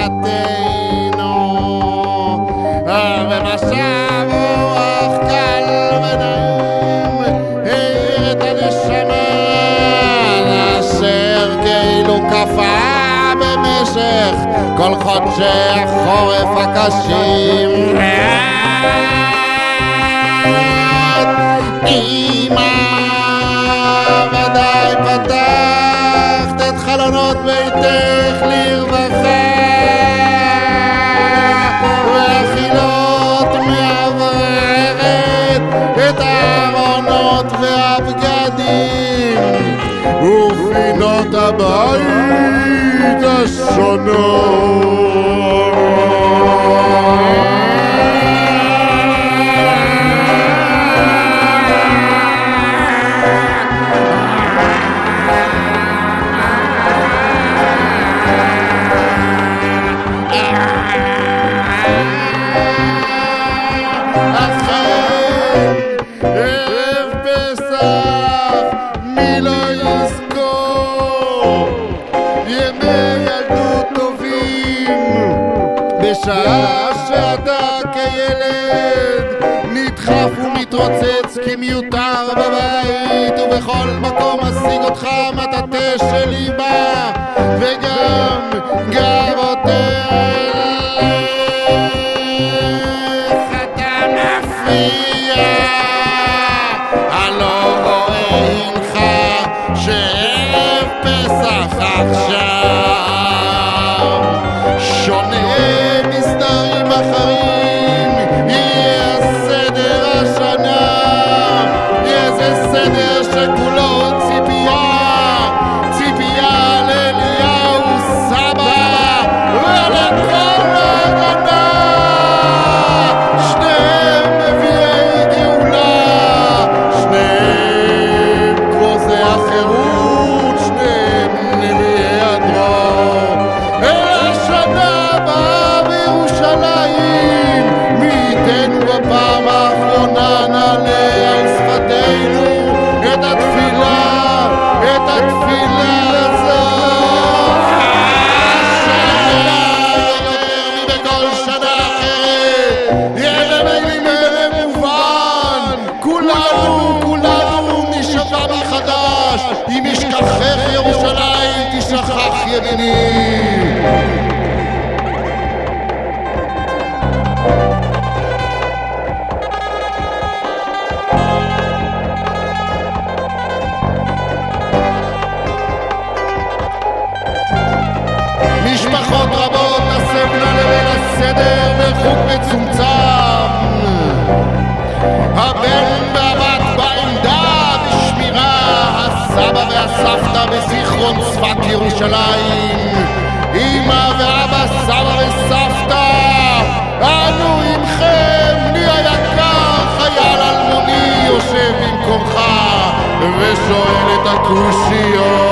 ידנו ומשב רוח קל ונעים העיר את הנשמה אשר כאילו קפאה במשך כל חודשי החורף הקשים Yeah. Bye. בשעה שאתה כילד נדחף ומתרוצץ כמיותר בבית ובכל מקום משיג אותך מטאטא של ליבה וגם גבותיך אתה מפריע. הלא רואה הינך שערב פסח עכשיו. Bienvenue דרום צפת ירושלים, אמא ואבא, סבא וסבתא, אנו עמכם, בני היקר, חייל אלמוני יושב במקומך ושואל את הקושיות.